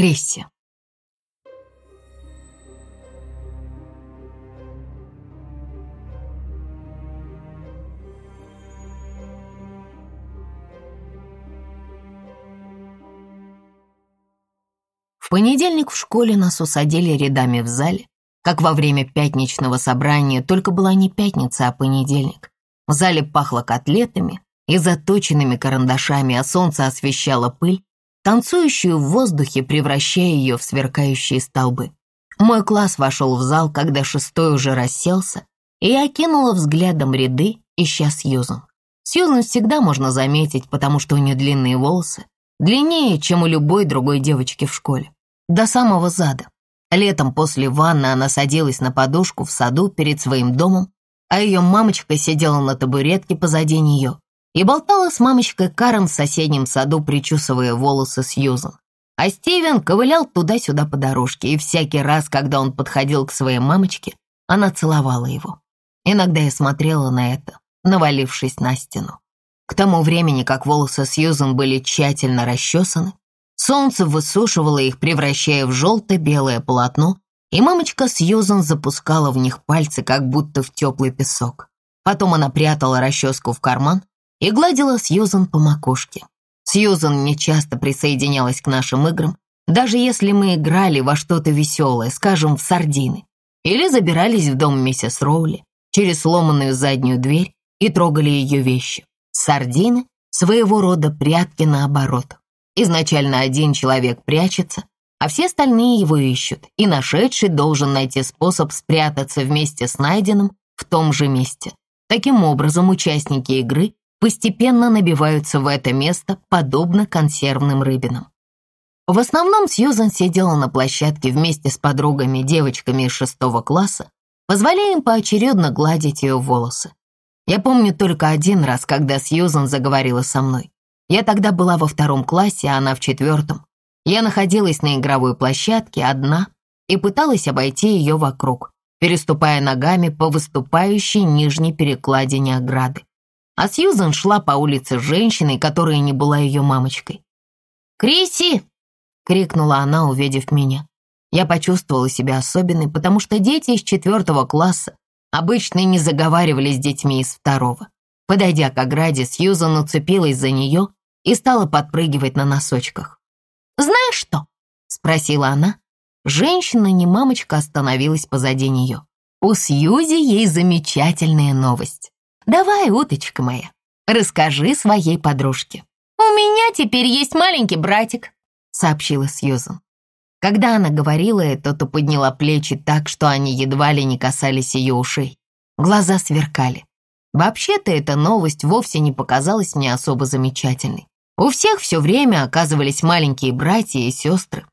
Крисси. В понедельник в школе нас усадили рядами в зале, как во время пятничного собрания, только была не пятница, а понедельник. В зале пахло котлетами и заточенными карандашами, а солнце освещало пыль, танцующую в воздухе, превращая ее в сверкающие столбы. Мой класс вошел в зал, когда шестой уже расселся, и я окинула взглядом ряды, ища Сьюзан. Сьюзан всегда можно заметить, потому что у нее длинные волосы, длиннее, чем у любой другой девочки в школе, до самого зада. Летом после ванны она садилась на подушку в саду перед своим домом, а ее мамочка сидела на табуретке позади нее и болтала с мамочкой Карен в соседнем саду, причесывая волосы Сьюзан. А Стивен ковылял туда-сюда по дорожке, и всякий раз, когда он подходил к своей мамочке, она целовала его. Иногда я смотрела на это, навалившись на стену. К тому времени, как волосы Сьюзан были тщательно расчесаны, солнце высушивало их, превращая в желто-белое полотно, и мамочка Сьюзан запускала в них пальцы, как будто в теплый песок. Потом она прятала расческу в карман и гладила Сьюзан по макушке. Сьюзан нечасто присоединялась к нашим играм, даже если мы играли во что-то веселое, скажем, в сардины, или забирались в дом миссис Роули через сломанную заднюю дверь и трогали ее вещи. Сардины — своего рода прятки наоборот. Изначально один человек прячется, а все остальные его ищут, и нашедший должен найти способ спрятаться вместе с найденным в том же месте. Таким образом, участники игры постепенно набиваются в это место, подобно консервным рыбинам. В основном Сьюзан сидела на площадке вместе с подругами, девочками из шестого класса, позволяя им поочередно гладить ее волосы. Я помню только один раз, когда Сьюзан заговорила со мной. Я тогда была во втором классе, а она в четвертом. Я находилась на игровой площадке одна и пыталась обойти ее вокруг, переступая ногами по выступающей нижней перекладине ограды а Сьюзен шла по улице с женщиной, которая не была ее мамочкой. «Криси!» — крикнула она, увидев меня. Я почувствовала себя особенной, потому что дети из четвертого класса обычно не заговаривали с детьми из второго. Подойдя к ограде, Сьюзан уцепилась за нее и стала подпрыгивать на носочках. «Знаешь что?» — спросила она. Женщина, не мамочка, остановилась позади нее. У Сьюзи есть замечательная новость. Давай, уточка моя, расскажи своей подружке. У меня теперь есть маленький братик, сообщила Сьюзан. Когда она говорила это, то подняла плечи так, что они едва ли не касались ее ушей. Глаза сверкали. Вообще-то эта новость вовсе не показалась мне особо замечательной. У всех все время оказывались маленькие братья и сестры.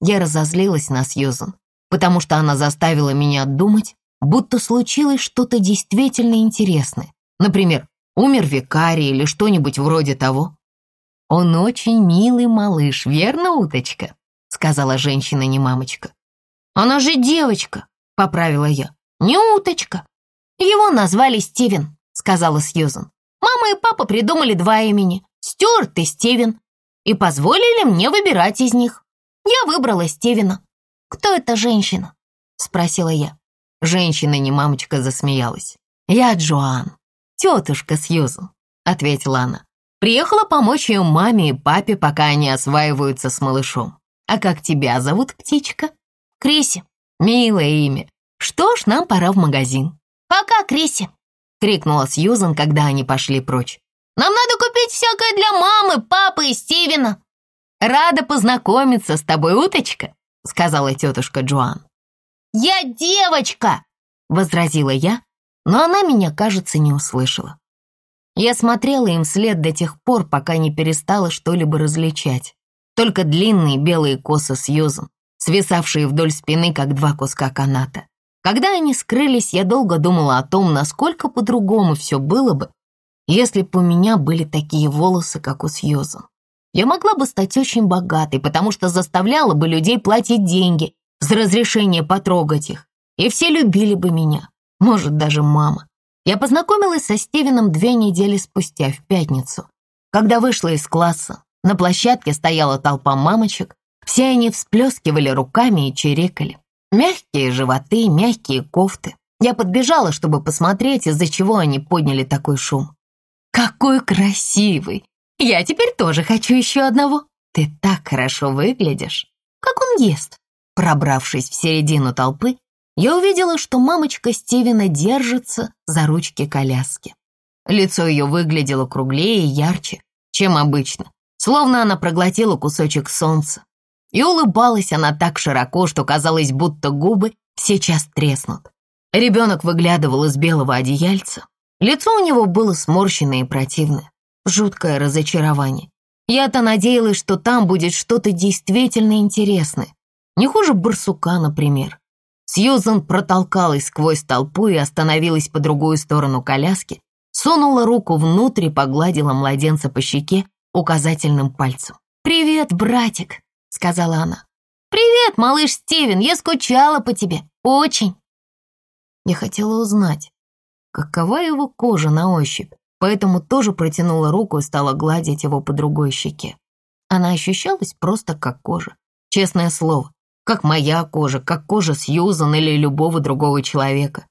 Я разозлилась на Сьюзан, потому что она заставила меня думать, будто случилось что-то действительно интересное. Например, умер викарий или что-нибудь вроде того. «Он очень милый малыш, верно, уточка?» сказала женщина, не мамочка. «Она же девочка», — поправила я. «Не уточка». «Его назвали Стивен», — сказала Сьюзан. «Мама и папа придумали два имени — Стюарт и Стивен, и позволили мне выбирать из них. Я выбрала Стивена. «Кто эта женщина?» — спросила я. Женщина, не мамочка, засмеялась. «Я Джоан тетушка Сьюзан», — ответила она. «Приехала помочь ее маме и папе, пока они осваиваются с малышом. А как тебя зовут, птичка?» «Криси». «Милое имя. Что ж, нам пора в магазин». «Пока, Криси», — крикнула Сьюзан, когда они пошли прочь. «Нам надо купить всякое для мамы, папы и Стивена». «Рада познакомиться с тобой, уточка», — сказала тетушка Джоан. «Я девочка», — возразила я, но она меня, кажется, не услышала. Я смотрела им вслед до тех пор, пока не перестала что-либо различать. Только длинные белые косы Сьюзан, свисавшие вдоль спины, как два куска каната. Когда они скрылись, я долго думала о том, насколько по-другому все было бы, если бы у меня были такие волосы, как у Сьюзан. Я могла бы стать очень богатой, потому что заставляла бы людей платить деньги за разрешение потрогать их, и все любили бы меня может, даже мама. Я познакомилась со Стивеном две недели спустя, в пятницу. Когда вышла из класса, на площадке стояла толпа мамочек, Все они всплескивали руками и чирикали. Мягкие животы, мягкие кофты. Я подбежала, чтобы посмотреть, из-за чего они подняли такой шум. «Какой красивый! Я теперь тоже хочу еще одного. Ты так хорошо выглядишь. Как он ест?» Пробравшись в середину толпы, я увидела, что мамочка Стивена держится за ручки коляски. Лицо ее выглядело круглее и ярче, чем обычно, словно она проглотила кусочек солнца. И улыбалась она так широко, что казалось, будто губы сейчас треснут. Ребенок выглядывал из белого одеяльца. Лицо у него было сморщенное и противное. Жуткое разочарование. Я-то надеялась, что там будет что-то действительно интересное. Не хуже барсука, например. Сьюзан протолкалась сквозь толпу и остановилась по другую сторону коляски, сунула руку внутрь и погладила младенца по щеке указательным пальцем. «Привет, братик!» — сказала она. «Привет, малыш Стивен, я скучала по тебе. Очень!» Я хотела узнать, какова его кожа на ощупь, поэтому тоже протянула руку и стала гладить его по другой щеке. Она ощущалась просто как кожа. Честное слово, как моя кожа, как кожа Сьюзан или любого другого человека.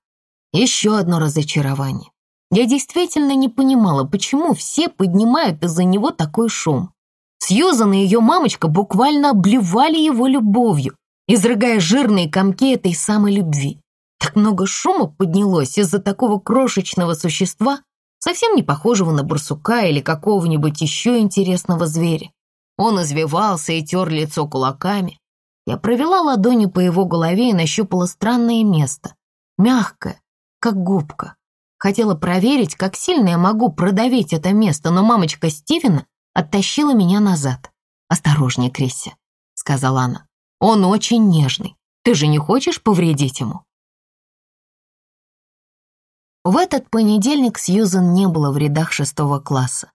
Еще одно разочарование. Я действительно не понимала, почему все поднимают из-за него такой шум. Сьюзан и ее мамочка буквально обливали его любовью, изрыгая жирные комки этой самой любви. Так много шума поднялось из-за такого крошечного существа, совсем не похожего на барсука или какого-нибудь еще интересного зверя. Он извивался и тер лицо кулаками, я провела ладонью по его голове и нащупала странное место. Мягкое, как губка. Хотела проверить, как сильно я могу продавить это место, но мамочка Стивена оттащила меня назад. «Осторожнее, Крисси», — сказала она. «Он очень нежный. Ты же не хочешь повредить ему?» В этот понедельник Сьюзен не было в рядах шестого класса.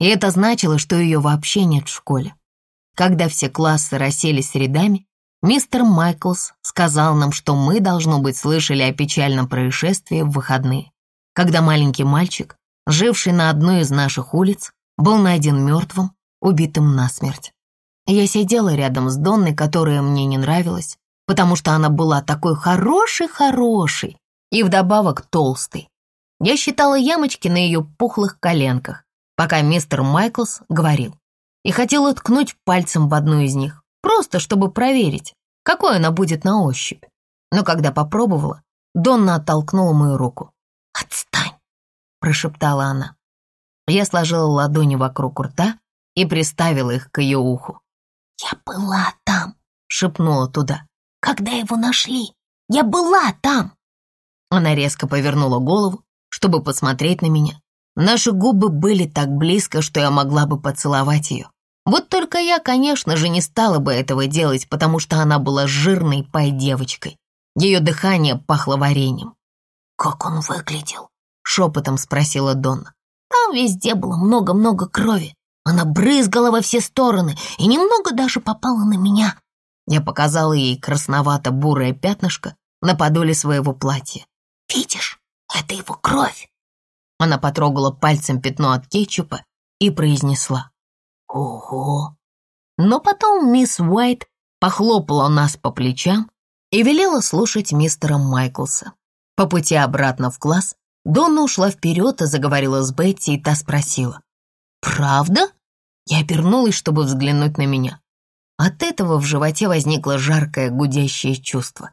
И это значило, что ее вообще нет в школе. Когда все классы расселись рядами, Мистер Майклс сказал нам, что мы, должно быть, слышали о печальном происшествии в выходные, когда маленький мальчик, живший на одной из наших улиц, был найден мертвым, убитым насмерть. Я сидела рядом с Донной, которая мне не нравилась, потому что она была такой хорошей-хорошей и вдобавок толстой. Я считала ямочки на ее пухлых коленках, пока мистер Майклс говорил, и хотела ткнуть пальцем в одну из них. Просто чтобы проверить, какой она будет на ощупь. Но когда попробовала, Донна оттолкнула мою руку. «Отстань!» — прошептала она. Я сложила ладони вокруг рта и приставила их к ее уху. «Я была там!» — шепнула туда. «Когда его нашли? Я была там!» Она резко повернула голову, чтобы посмотреть на меня. Наши губы были так близко, что я могла бы поцеловать ее. Вот только я, конечно же, не стала бы этого делать, потому что она была жирной пай-девочкой. Ее дыхание пахло вареньем. «Как он выглядел?» — шепотом спросила Донна. «Там везде было много-много крови. Она брызгала во все стороны и немного даже попала на меня». Я показала ей красновато-бурое пятнышко на подоле своего платья. «Видишь, это его кровь!» Она потрогала пальцем пятно от кетчупа и произнесла. Ого! Но потом мисс Уайт похлопала нас по плечам и велела слушать мистера Майклса. По пути обратно в класс Донна ушла вперед и заговорила с Бетти, и та спросила. «Правда?» Я обернулась, чтобы взглянуть на меня. От этого в животе возникло жаркое гудящее чувство.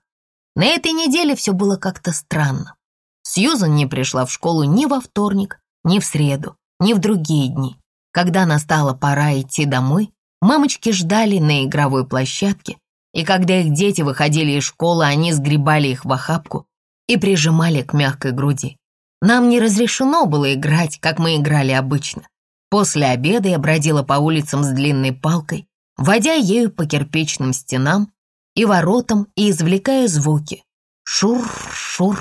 На этой неделе все было как-то странно. Сьюзан не пришла в школу ни во вторник, ни в среду, ни в другие дни. Когда настала пора идти домой, мамочки ждали на игровой площадке, и когда их дети выходили из школы, они сгребали их в охапку и прижимали к мягкой груди. Нам не разрешено было играть, как мы играли обычно. После обеда я бродила по улицам с длинной палкой, водя ею по кирпичным стенам и воротам и извлекая звуки. Шур-шур.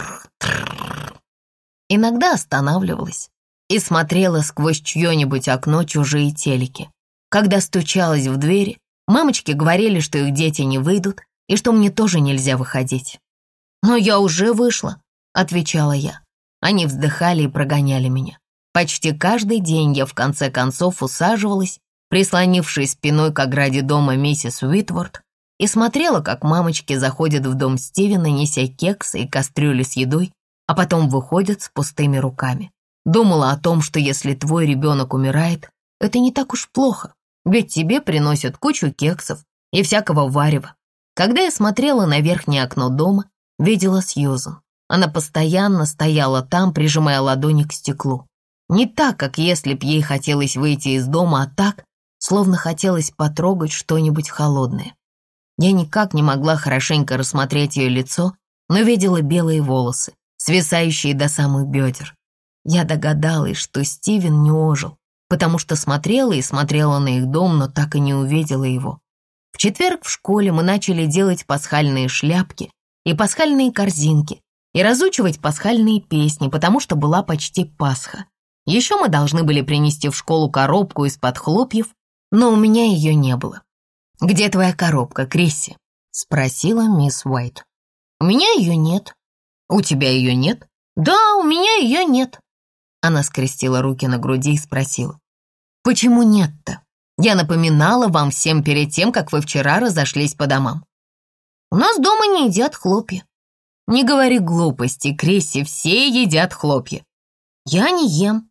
Иногда останавливалась и смотрела сквозь чье-нибудь окно чужие телеки. Когда стучалась в двери, мамочки говорили, что их дети не выйдут и что мне тоже нельзя выходить. «Но я уже вышла», — отвечала я. Они вздыхали и прогоняли меня. Почти каждый день я в конце концов усаживалась прислонившись спиной к ограде дома миссис Уитворд, и смотрела, как мамочки заходят в дом Стивена, неся кексы и кастрюли с едой, а потом выходят с пустыми руками. Думала о том, что если твой ребенок умирает, это не так уж плохо, ведь тебе приносят кучу кексов и всякого варева. Когда я смотрела на верхнее окно дома, видела Сьюзан. Она постоянно стояла там, прижимая ладони к стеклу. Не так, как если б ей хотелось выйти из дома, а так, словно хотелось потрогать что-нибудь холодное. Я никак не могла хорошенько рассмотреть ее лицо, но видела белые волосы, свисающие до самых бедер. Я догадалась, что Стивен не ожил, потому что смотрела и смотрела на их дом, но так и не увидела его. В четверг в школе мы начали делать пасхальные шляпки и пасхальные корзинки и разучивать пасхальные песни, потому что была почти Пасха. Еще мы должны были принести в школу коробку из-под хлопьев, но у меня ее не было. «Где твоя коробка, Крисси?» — спросила мисс Уайт. «У меня ее нет». «У тебя ее нет?» «Да, у меня ее нет». Она скрестила руки на груди и спросила. «Почему нет-то? Я напоминала вам всем перед тем, как вы вчера разошлись по домам. У нас дома не едят хлопья». «Не говори глупости, Крисси, все едят хлопья». «Я не ем».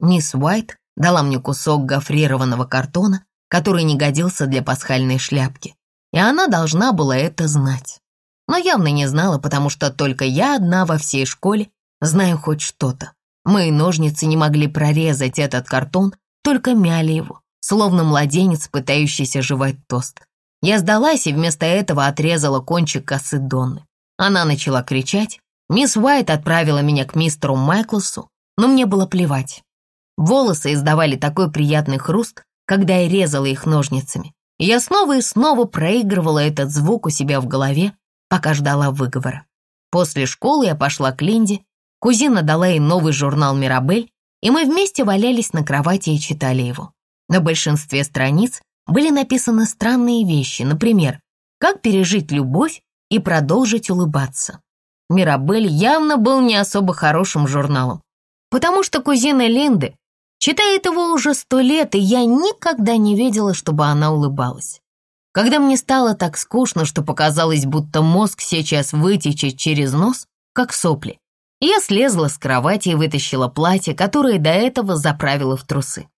Мисс Уайт дала мне кусок гофрированного картона который не годился для пасхальной шляпки, и она должна была это знать. Но явно не знала, потому что только я одна во всей школе знаю хоть что-то. Мои ножницы не могли прорезать этот картон, только мяли его, словно младенец, пытающийся жевать тост. Я сдалась и вместо этого отрезала кончик косы Донны. Она начала кричать. Мисс Уайт отправила меня к мистеру Майклсу, но мне было плевать. Волосы издавали такой приятный хруст, когда я резала их ножницами. я снова и снова проигрывала этот звук у себя в голове, пока ждала выговора. После школы я пошла к Линде, кузина дала ей новый журнал «Мирабель», и мы вместе валялись на кровати и читали его. На большинстве страниц были написаны странные вещи, например, «Как пережить любовь и продолжить улыбаться». «Мирабель» явно был не особо хорошим журналом, потому что кузина Линды Читает его уже сто лет, и я никогда не видела, чтобы она улыбалась. Когда мне стало так скучно, что показалось, будто мозг сейчас вытечет через нос, как сопли, я слезла с кровати и вытащила платье, которое до этого заправила в трусы.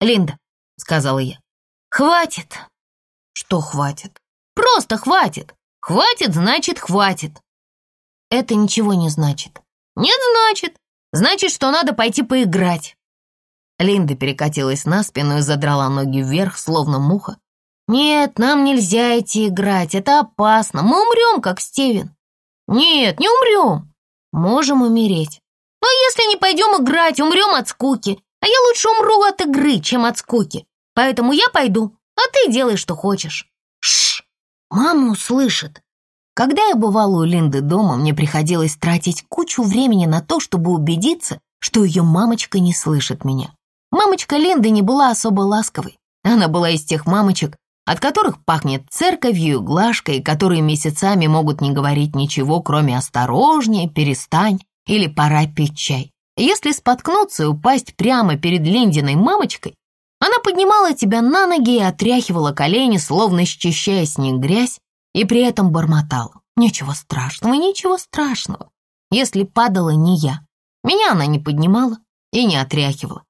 «Линда», — сказала я, — «хватит». «Что хватит?» «Просто хватит. Хватит, значит, хватит». «Это ничего не значит». «Нет, значит. Значит, что надо пойти поиграть». Линда перекатилась на спину и задрала ноги вверх, словно муха. «Нет, нам нельзя идти играть, это опасно. Мы умрем, как Стивен». «Нет, не умрем. Можем умереть. Но если не пойдем играть, умрем от скуки. А я лучше умру от игры, чем от скуки. Поэтому я пойду, а ты делай, что хочешь». Шш, мама услышит. Когда я бывала у Линды дома, мне приходилось тратить кучу времени на то, чтобы убедиться, что ее мамочка не слышит меня. Мамочка Линды не была особо ласковой. Она была из тех мамочек, от которых пахнет церковью и глажкой, которые месяцами могут не говорить ничего, кроме «осторожнее», «перестань» или «пора пить чай». Если споткнуться и упасть прямо перед Линдиной мамочкой, она поднимала тебя на ноги и отряхивала колени, словно счищая с них грязь, и при этом бормотала. Ничего страшного, ничего страшного. Если падала не я, меня она не поднимала и не отряхивала.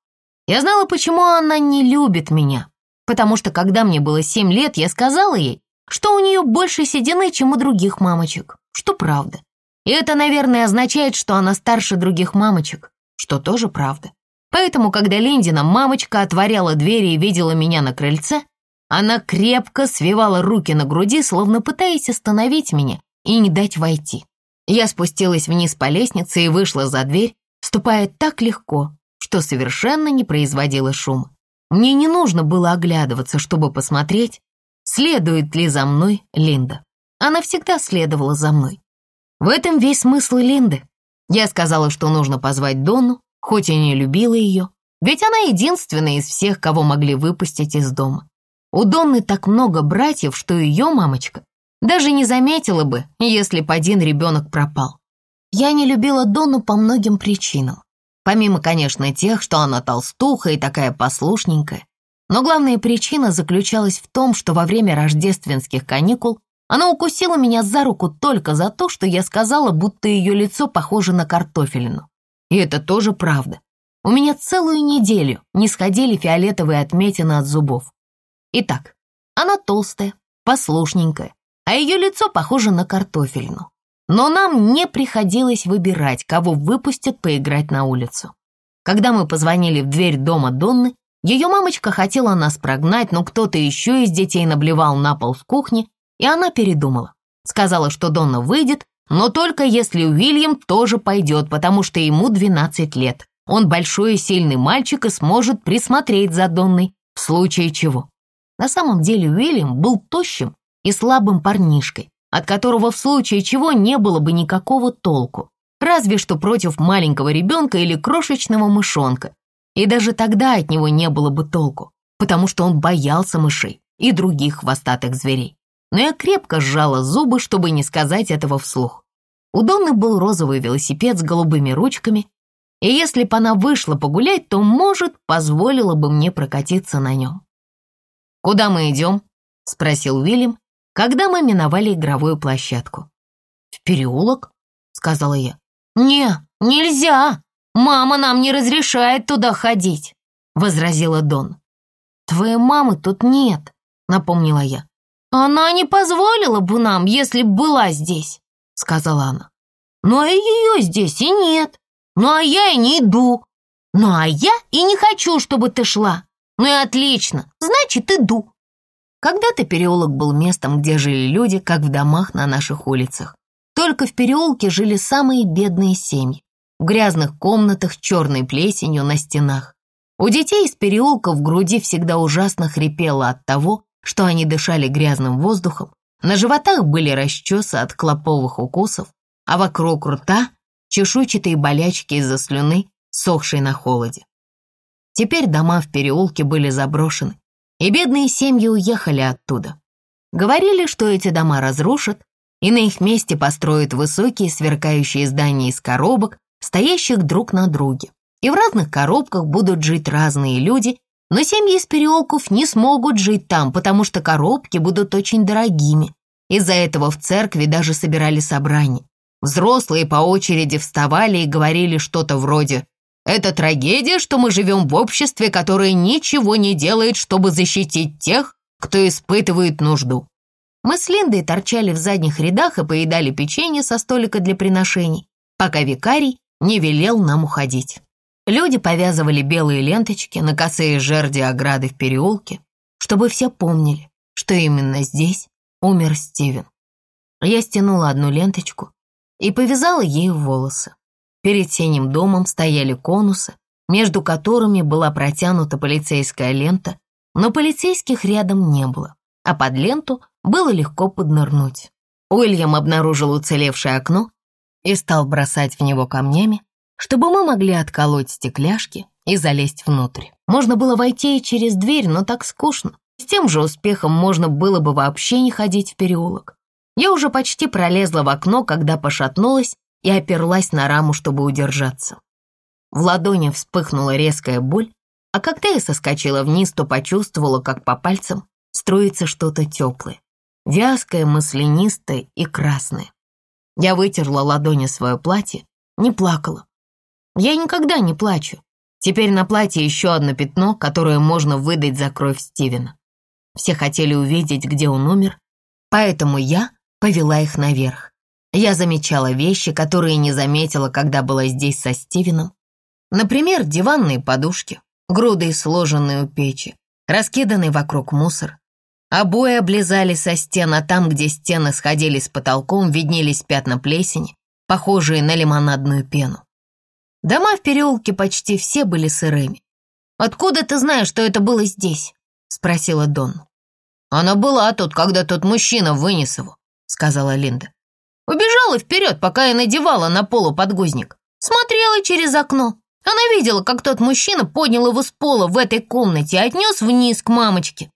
Я знала, почему она не любит меня, потому что когда мне было семь лет, я сказала ей, что у нее больше седины, чем у других мамочек, что правда. И это, наверное, означает, что она старше других мамочек, что тоже правда. Поэтому, когда Линдина мамочка отворяла двери и видела меня на крыльце, она крепко свивала руки на груди, словно пытаясь остановить меня и не дать войти. Я спустилась вниз по лестнице и вышла за дверь, ступая так легко, что совершенно не производило шума. Мне не нужно было оглядываться, чтобы посмотреть, следует ли за мной Линда. Она всегда следовала за мной. В этом весь смысл Линды. Я сказала, что нужно позвать Донну, хоть и не любила ее, ведь она единственная из всех, кого могли выпустить из дома. У Донны так много братьев, что ее мамочка даже не заметила бы, если бы один ребенок пропал. Я не любила Донну по многим причинам. Помимо, конечно, тех, что она толстуха и такая послушненькая. Но главная причина заключалась в том, что во время рождественских каникул она укусила меня за руку только за то, что я сказала, будто ее лицо похоже на картофелину. И это тоже правда. У меня целую неделю не сходили фиолетовые отметины от зубов. Итак, она толстая, послушненькая, а ее лицо похоже на картофелину. Но нам не приходилось выбирать, кого выпустят поиграть на улицу. Когда мы позвонили в дверь дома Донны, ее мамочка хотела нас прогнать, но кто-то еще из детей наблевал на пол в кухне, и она передумала. Сказала, что Донна выйдет, но только если Уильям тоже пойдет, потому что ему 12 лет. Он большой и сильный мальчик и сможет присмотреть за Донной, в случае чего. На самом деле Уильям был тощим и слабым парнишкой, от которого в случае чего не было бы никакого толку, разве что против маленького ребенка или крошечного мышонка, и даже тогда от него не было бы толку, потому что он боялся мышей и других хвостатых зверей. Но я крепко сжала зубы, чтобы не сказать этого вслух. У Донны был розовый велосипед с голубыми ручками, и если бы она вышла погулять, то, может, позволила бы мне прокатиться на нем. «Куда мы идем?» — спросил Уильям, когда мы миновали игровую площадку. «В переулок?» — сказала я. «Не, нельзя!» «Мама нам не разрешает туда ходить», — возразила Дон. «Твоей мамы тут нет», — напомнила я. «Она не позволила бы нам, если б была здесь», — сказала она. «Ну а ее здесь и нет. Ну а я и не иду. Ну а я и не хочу, чтобы ты шла. Ну и отлично, значит, иду». Когда-то переулок был местом, где жили люди, как в домах на наших улицах. Только в переулке жили самые бедные семьи в грязных комнатах черной плесенью на стенах. У детей из переулка в груди всегда ужасно хрипело от того, что они дышали грязным воздухом, на животах были расчесы от клоповых укусов, а вокруг рта чешуйчатые болячки из-за слюны, сохшей на холоде. Теперь дома в переулке были заброшены, и бедные семьи уехали оттуда. Говорили, что эти дома разрушат, и на их месте построят высокие сверкающие здания из коробок стоящих друг на друге. И в разных коробках будут жить разные люди, но семьи из переулков не смогут жить там, потому что коробки будут очень дорогими. Из-за этого в церкви даже собирали собрания. Взрослые по очереди вставали и говорили что-то вроде «Это трагедия, что мы живем в обществе, которое ничего не делает, чтобы защитить тех, кто испытывает нужду». Мы с Линдой торчали в задних рядах и поедали печенье со столика для приношений, пока викарий не велел нам уходить. Люди повязывали белые ленточки на косые жерди ограды в переулке, чтобы все помнили, что именно здесь умер Стивен. Я стянула одну ленточку и повязала ею волосы. Перед синим домом стояли конусы, между которыми была протянута полицейская лента, но полицейских рядом не было, а под ленту было легко поднырнуть. Уильям обнаружил уцелевшее окно и стал бросать в него камнями, чтобы мы могли отколоть стекляшки и залезть внутрь. Можно было войти и через дверь, но так скучно. С тем же успехом можно было бы вообще не ходить в переулок. Я уже почти пролезла в окно, когда пошатнулась и оперлась на раму, чтобы удержаться. В ладони вспыхнула резкая боль, а когда я соскочила вниз, то почувствовала, как по пальцам струится что-то теплое, вязкое, маслянистое и красное. Я вытерла ладони свое платье, не плакала. Я никогда не плачу. Теперь на платье еще одно пятно, которое можно выдать за кровь Стивена. Все хотели увидеть, где он умер, поэтому я повела их наверх. Я замечала вещи, которые не заметила, когда была здесь со Стивеном. Например, диванные подушки, груды, сложенные у печи, раскиданный вокруг мусор, Обои облизали со стен, а там, где стены сходили с потолком, виднелись пятна плесени, похожие на лимонадную пену. Дома в переулке почти все были сырыми. «Откуда ты знаешь, что это было здесь?» — спросила Дон. «Она была тут, когда тот мужчина вынес его», — сказала Линда. Убежала вперед, пока я надевала на полу подгузник. Смотрела через окно. Она видела, как тот мужчина поднял его с пола в этой комнате и отнес вниз к мамочке.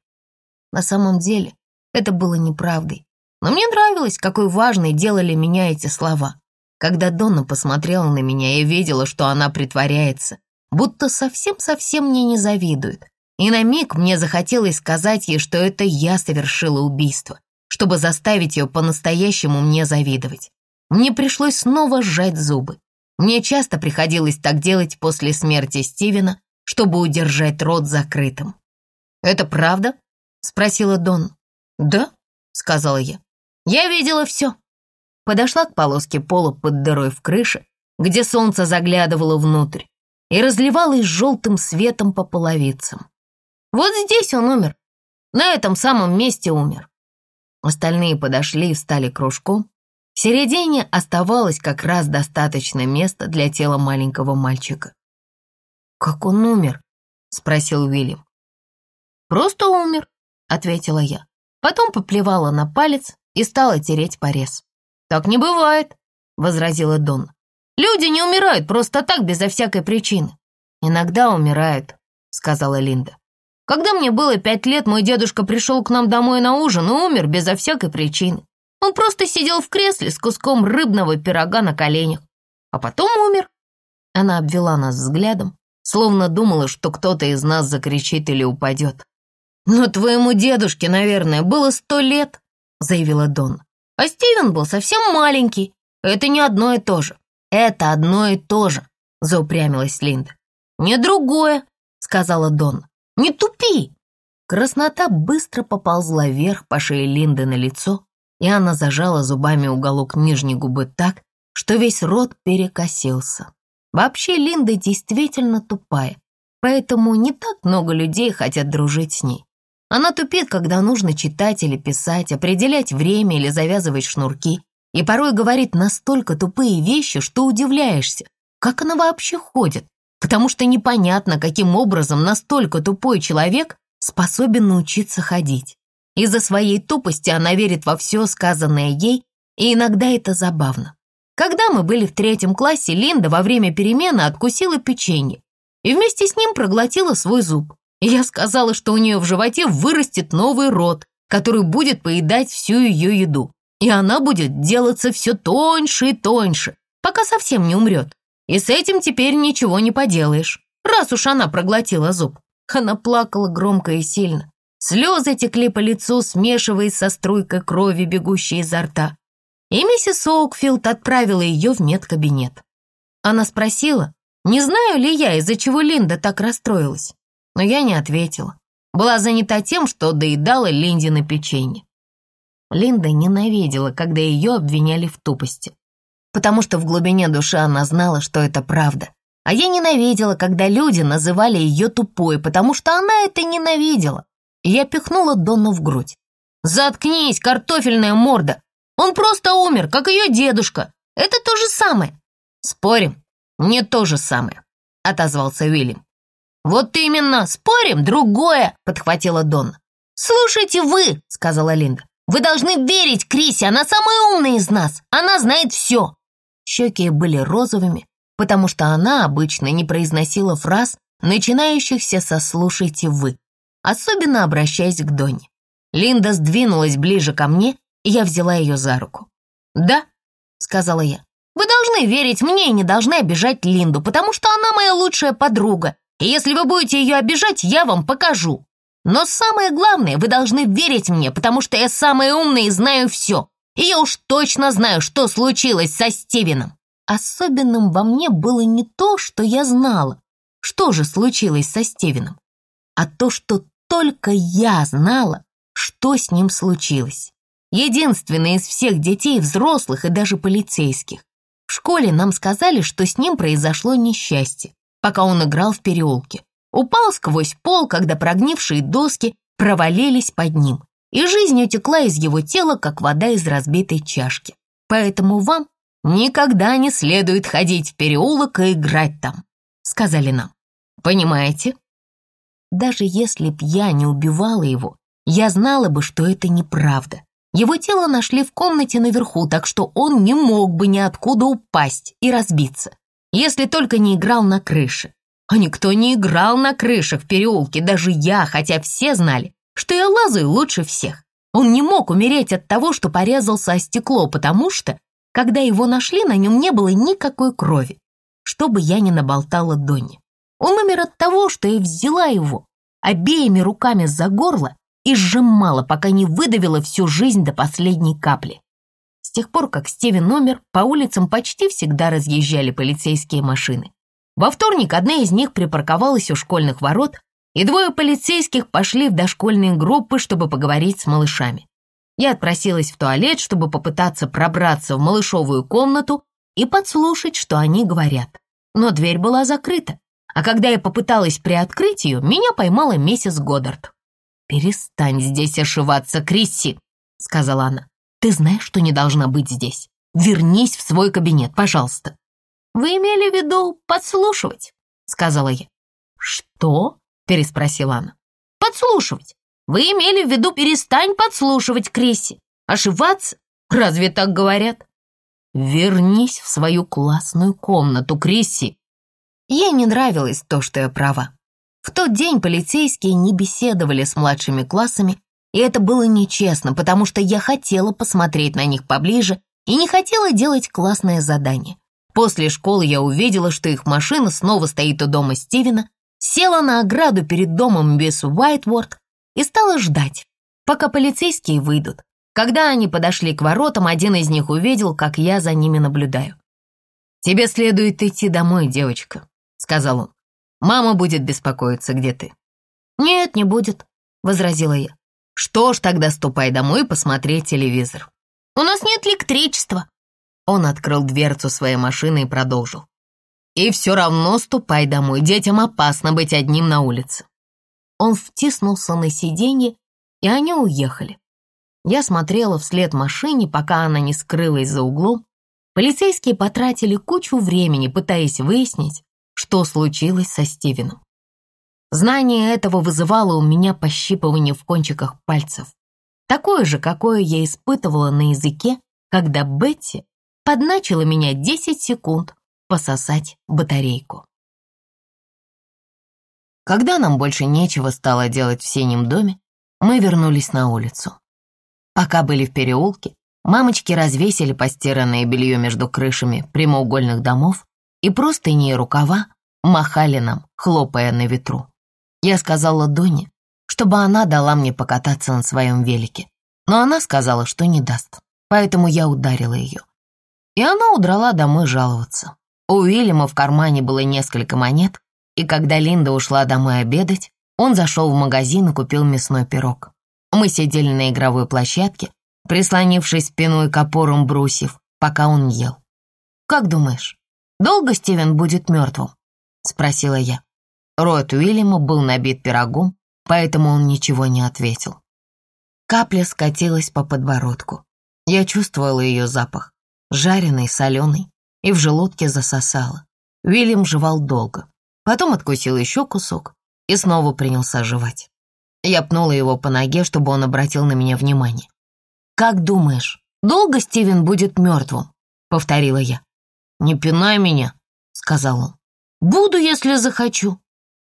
На самом деле это было неправдой. Но мне нравилось, какой важной делали меня эти слова. Когда Донна посмотрела на меня, я видела, что она притворяется, будто совсем-совсем мне не завидует. И на миг мне захотелось сказать ей, что это я совершила убийство, чтобы заставить ее по-настоящему мне завидовать. Мне пришлось снова сжать зубы. Мне часто приходилось так делать после смерти Стивена, чтобы удержать рот закрытым. «Это правда?» — спросила Дон. «Да», — сказала я. «Я видела все». Подошла к полоске пола под дырой в крыше, где солнце заглядывало внутрь и разливалось желтым светом по половицам. Вот здесь он умер. На этом самом месте умер. Остальные подошли и встали кружком. В середине оставалось как раз достаточно места для тела маленького мальчика. «Как он умер?» — спросил Уильям. «Просто умер», — ответила я. Потом поплевала на палец и стала тереть порез. «Так не бывает», — возразила Дон. «Люди не умирают просто так, безо всякой причины». «Иногда умирают», — сказала Линда. Когда мне было пять лет, мой дедушка пришел к нам домой на ужин и умер безо всякой причины. Он просто сидел в кресле с куском рыбного пирога на коленях. А потом умер. Она обвела нас взглядом, словно думала, что кто-то из нас закричит или упадет. «Но твоему дедушке, наверное, было сто лет», — заявила Дон. «А Стивен был совсем маленький. Это не одно и то же». «Это одно и то же», — заупрямилась Линда. «Не другое», — сказала Дон. Не тупи!» Краснота быстро поползла вверх по шее Линды на лицо, и она зажала зубами уголок нижней губы так, что весь рот перекосился. Вообще Линда действительно тупая, поэтому не так много людей хотят дружить с ней. Она тупит, когда нужно читать или писать, определять время или завязывать шнурки, и порой говорит настолько тупые вещи, что удивляешься, как она вообще ходит потому что непонятно, каким образом настолько тупой человек способен научиться ходить. Из-за своей тупости она верит во все сказанное ей, и иногда это забавно. Когда мы были в третьем классе, Линда во время перемены откусила печенье и вместе с ним проглотила свой зуб. Я сказала, что у нее в животе вырастет новый рот, который будет поедать всю ее еду. И она будет делаться все тоньше и тоньше, пока совсем не умрет. И с этим теперь ничего не поделаешь, раз уж она проглотила зуб. Она плакала громко и сильно. Слезы текли по лицу, смешиваясь со струйкой крови, бегущей изо рта. И миссис Оукфилд отправила ее в медкабинет. Она спросила, не знаю ли я, из-за чего Линда так расстроилась. Но я не ответила. Была занята тем, что доедала Линде на печенье. Линда ненавидела, когда ее обвиняли в тупости потому что в глубине души она знала, что это правда. А я ненавидела, когда люди называли ее тупой, потому что она это ненавидела. И я пихнула Донну в грудь. «Заткнись, картофельная морда! Он просто умер, как ее дедушка. Это то же самое». «Спорим, не то же самое», — отозвался Уильям. «Вот именно, спорим, другое», — подхватила Донна. «Слушайте вы», — сказала Линда. «Вы должны верить Крисе, она самая умная из нас, она знает все. Щеки были розовыми, потому что она обычно не произносила фраз, начинающихся со «слушайте вы», особенно обращаясь к Доне. Линда сдвинулась ближе ко мне, и я взяла ее за руку. «Да», — сказала я, — «вы должны верить мне и не должны обижать Линду, потому что она моя лучшая подруга, и если вы будете ее обижать, я вам покажу. Но самое главное, вы должны верить мне, потому что я самая умная и знаю все. И я уж точно знаю, что случилось со Стивеном. Особенным во мне было не то, что я знала, что же случилось со Стивеном, а то, что только я знала, что с ним случилось. Единственный из всех детей, взрослых и даже полицейских. В школе нам сказали, что с ним произошло несчастье, пока он играл в переулке. Упал сквозь пол, когда прогнившие доски провалились под ним и жизнь утекла из его тела, как вода из разбитой чашки. Поэтому вам никогда не следует ходить в переулок и играть там», — сказали нам. Понимаете? Даже если б я не убивала его, я знала бы, что это неправда. Его тело нашли в комнате наверху, так что он не мог бы ниоткуда упасть и разбиться, если только не играл на крыше. А никто не играл на крышах в переулке, даже я, хотя все знали, что я лазаю лучше всех. Он не мог умереть от того, что порезался о стекло, потому что, когда его нашли, на нем не было никакой крови, что бы я ни наболтала Донни. Он умер от того, что я взяла его, обеими руками за горло и сжимала, пока не выдавила всю жизнь до последней капли. С тех пор, как Стивен умер, по улицам почти всегда разъезжали полицейские машины. Во вторник одна из них припарковалась у школьных ворот, и двое полицейских пошли в дошкольные группы, чтобы поговорить с малышами. Я отпросилась в туалет, чтобы попытаться пробраться в малышовую комнату и подслушать, что они говорят. Но дверь была закрыта, а когда я попыталась приоткрыть ее, меня поймала миссис Годдард. «Перестань здесь ошиваться, Крисси», — сказала она. «Ты знаешь, что не должна быть здесь. Вернись в свой кабинет, пожалуйста». «Вы имели в виду подслушивать?» — сказала я. «Что?» — переспросила она. «Подслушивать. Вы имели в виду перестань подслушивать, Крисси. Ошибаться? Разве так говорят?» «Вернись в свою классную комнату, Крисси!» Ей не нравилось то, что я права. В тот день полицейские не беседовали с младшими классами, и это было нечестно, потому что я хотела посмотреть на них поближе и не хотела делать классное задание. После школы я увидела, что их машина снова стоит у дома Стивена, села на ограду перед домом мисс Уайтворд и стала ждать, пока полицейские выйдут. Когда они подошли к воротам, один из них увидел, как я за ними наблюдаю. «Тебе следует идти домой, девочка», — сказал он. «Мама будет беспокоиться, где ты». «Нет, не будет», — возразила я. «Что ж, тогда ступай домой и посмотри телевизор». «У нас нет электричества». Он открыл дверцу своей машины и продолжил. «И все равно ступай домой, детям опасно быть одним на улице». Он втиснулся на сиденье, и они уехали. Я смотрела вслед машине, пока она не скрылась за углом. Полицейские потратили кучу времени, пытаясь выяснить, что случилось со Стивеном. Знание этого вызывало у меня пощипывание в кончиках пальцев. Такое же, какое я испытывала на языке, когда Бетти подначила меня 10 секунд пососать батарейку. Когда нам больше нечего стало делать в синем доме, мы вернулись на улицу. Пока были в переулке, мамочки развесили постиранное белье между крышами прямоугольных домов и простыни и рукава махали нам, хлопая на ветру. Я сказала Доне, чтобы она дала мне покататься на своем велике, но она сказала, что не даст, поэтому я ударила ее. И она удрала домой жаловаться. У Уильяма в кармане было несколько монет, и когда Линда ушла домой обедать, он зашел в магазин и купил мясной пирог. Мы сидели на игровой площадке, прислонившись спиной к опорам брусьев, пока он ел. «Как думаешь, долго Стивен будет мертвым?» — спросила я. Рот Уильяма был набит пирогом, поэтому он ничего не ответил. Капля скатилась по подбородку. Я чувствовала ее запах, жареный, соленый, и в желудке засосала. Уильям жевал долго, потом откусил еще кусок и снова принялся жевать. Я пнула его по ноге, чтобы он обратил на меня внимание. «Как думаешь, долго Стивен будет мертвым?» — повторила я. «Не пинай меня», — сказал он. «Буду, если захочу».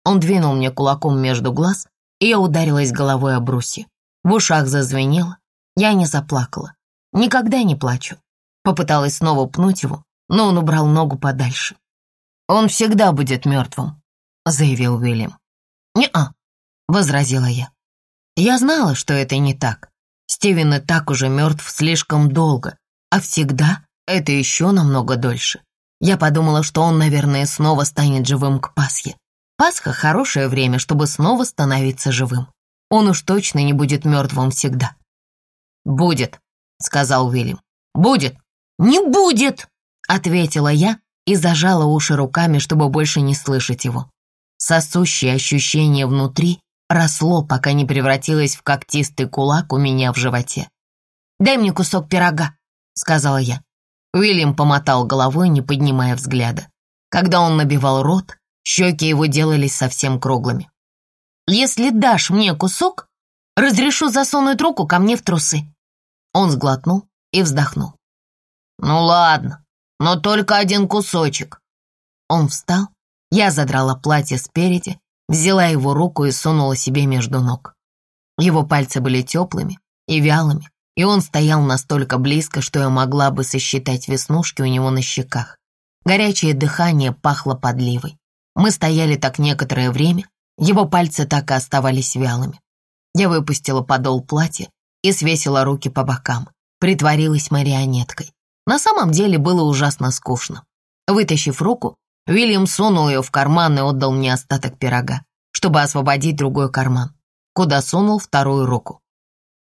Он двинул мне кулаком между глаз, и я ударилась головой об брусья. В ушах зазвенело. Я не заплакала. Никогда не плачу. Попыталась снова пнуть его, но он убрал ногу подальше. «Он всегда будет мертвым», — заявил Уильям. «Не-а», возразила я. Я знала, что это не так. Стивен и так уже мертв слишком долго, а всегда это еще намного дольше. Я подумала, что он, наверное, снова станет живым к Пасхе. Пасха — хорошее время, чтобы снова становиться живым. Он уж точно не будет мертвым всегда. «Будет», — сказал Уильям. «Будет». «Не будет», — ответила я и зажала уши руками, чтобы больше не слышать его. Сосущее ощущение внутри росло, пока не превратилось в когтистый кулак у меня в животе. «Дай мне кусок пирога», — сказала я. Уильям помотал головой, не поднимая взгляда. Когда он набивал рот, щеки его делались совсем круглыми. «Если дашь мне кусок, разрешу засунуть руку ко мне в трусы». Он сглотнул и вздохнул. «Ну ладно, но только один кусочек». Он встал, я задрала платье спереди взяла его руку и сунула себе между ног. Его пальцы были теплыми и вялыми, и он стоял настолько близко, что я могла бы сосчитать веснушки у него на щеках. Горячее дыхание пахло подливой. Мы стояли так некоторое время, Его пальцы так и оставались вялыми. Я выпустила подол платья и свесила руки по бокам, притворилась марионеткой. На самом деле было ужасно скучно. Вытащив руку, Уильям сунул ее в карман и отдал мне остаток пирога, чтобы освободить другой карман, куда сунул вторую руку.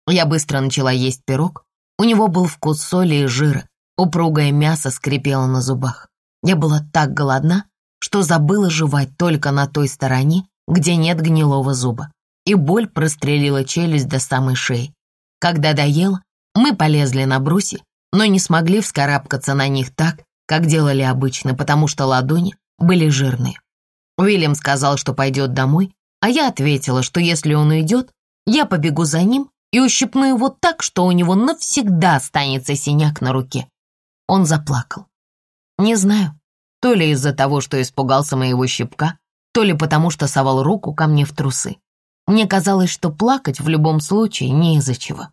Я быстро начала есть пирог. У него был вкус соли и жира, упругое мясо скрипело на зубах. Я была так голодна, что забыла жевать только на той стороне, где нет гнилого зуба, и боль прострелила челюсть до самой шеи. Когда доела, мы полезли на бруси, но не смогли вскарабкаться на них так, как делали обычно, потому что ладони были жирные. Уильям сказал, что пойдет домой, а я ответила, что если он уйдет, я побегу за ним и ущипну его так, что у него навсегда останется синяк на руке. Он заплакал. Не знаю, то ли из-за того, что испугался моего щипка, то ли потому, что совал руку ко мне в трусы. Мне казалось, что плакать в любом случае не из-за чего.